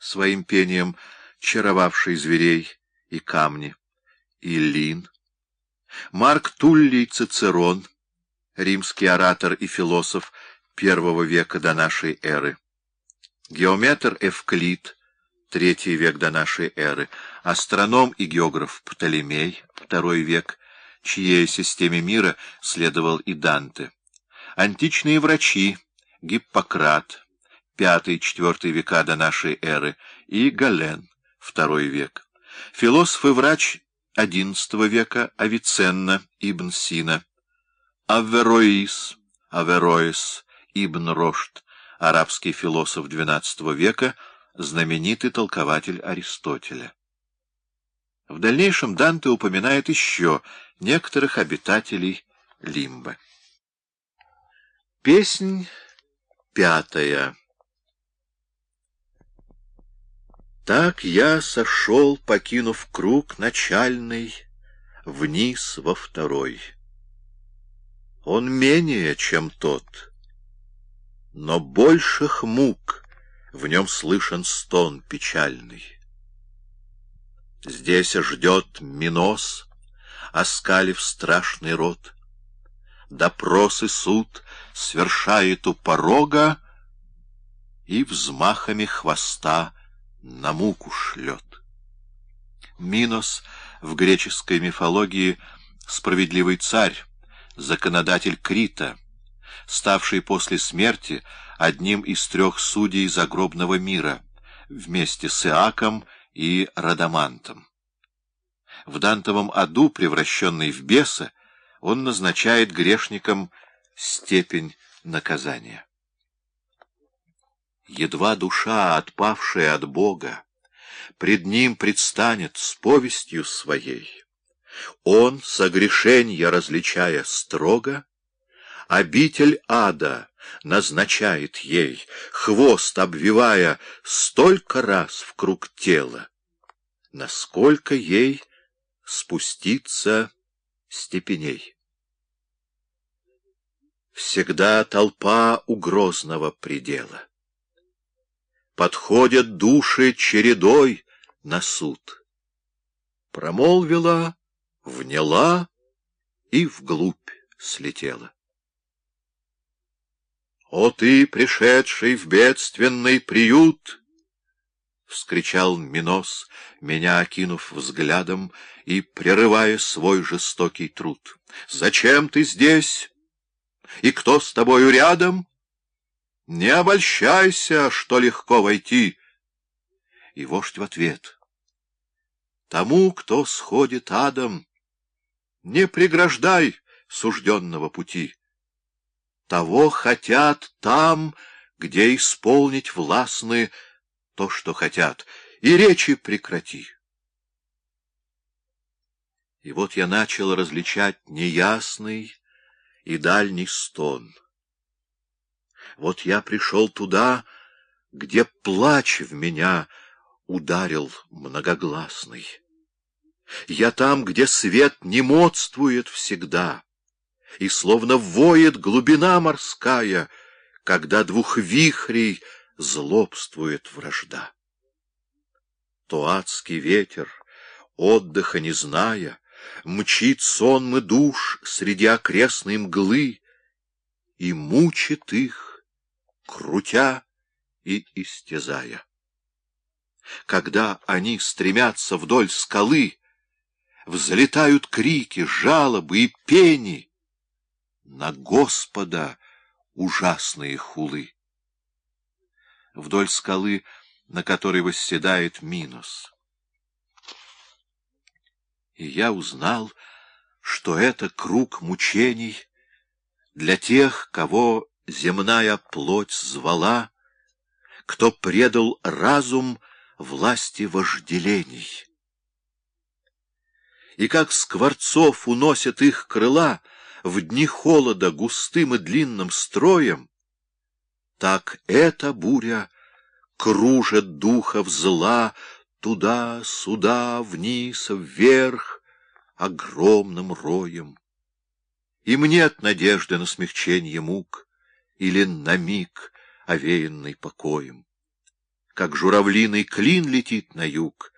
своим пением чаровавший зверей и камни, и Лин, Марк Туллий Цицерон, римский оратор и философ первого века до нашей эры, геометр Эвклид, третий век до нашей эры, астроном и географ Птолемей, второй век, чьей системе мира следовал и Данте, античные врачи Гиппократ, пятый-четвертый века до нашей эры, и Гален, второй век, философ и врач XI века Авиценна ибн Сина, Авероис, Авероис ибн Рошт, арабский философ XII века, знаменитый толкователь Аристотеля. В дальнейшем Данте упоминает еще некоторых обитателей Лимба. Песнь пятая Так я сошел, покинув круг начальный, вниз во второй. Он менее, чем тот, но больших мук в нем слышен стон печальный. Здесь ждет Минос, оскалив страшный рот. Допрос и суд свершает у порога и взмахами хвоста на муку шлет. Минос в греческой мифологии справедливый царь, законодатель Крита, ставший после смерти одним из трех судей загробного мира, вместе с Иаком и Радамантом. В Дантовом аду, превращенный в беса, он назначает грешникам степень наказания. Едва душа, отпавшая от Бога, пред Ним предстанет с повестью своей. Он, согрешенья различая строго, обитель ада назначает ей, хвост обвивая столько раз в круг тела, насколько ей спуститься степеней. Всегда толпа у грозного предела подходят души чередой на суд. Промолвила, вняла и вглубь слетела. «О ты, пришедший в бедственный приют!» — вскричал Минос, меня окинув взглядом и прерывая свой жестокий труд. «Зачем ты здесь? И кто с тобою рядом?» Не обольщайся, что легко войти. И вождь в ответ. Тому, кто сходит адом, не преграждай сужденного пути. Того хотят там, где исполнить властны то, что хотят, и речи прекрати. И вот я начал различать неясный и дальний стон — вот я пришел туда, где плач в меня ударил многогласный. Я там, где свет не модствует всегда, и словно воет глубина морская, когда двух вихрей злобствует вражда. То адский ветер, отдыха не зная, мчит сонмы душ среди окрестной мглы и мучит их, крутя и истязая. Когда они стремятся вдоль скалы, взлетают крики, жалобы и пени на Господа ужасные хулы. Вдоль скалы, на которой восседает Минос. И я узнал, что это круг мучений для тех, кого земная плоть звала, кто предал разум власти вожделений. И как скворцов уносят их крыла в дни холода густым и длинным строем, так эта буря кружит духов зла туда-сюда, вниз, вверх, огромным роем. Им нет надежды на смягчение мук, или на миг, овеянный покоем. как журавлиный клин летит на юг,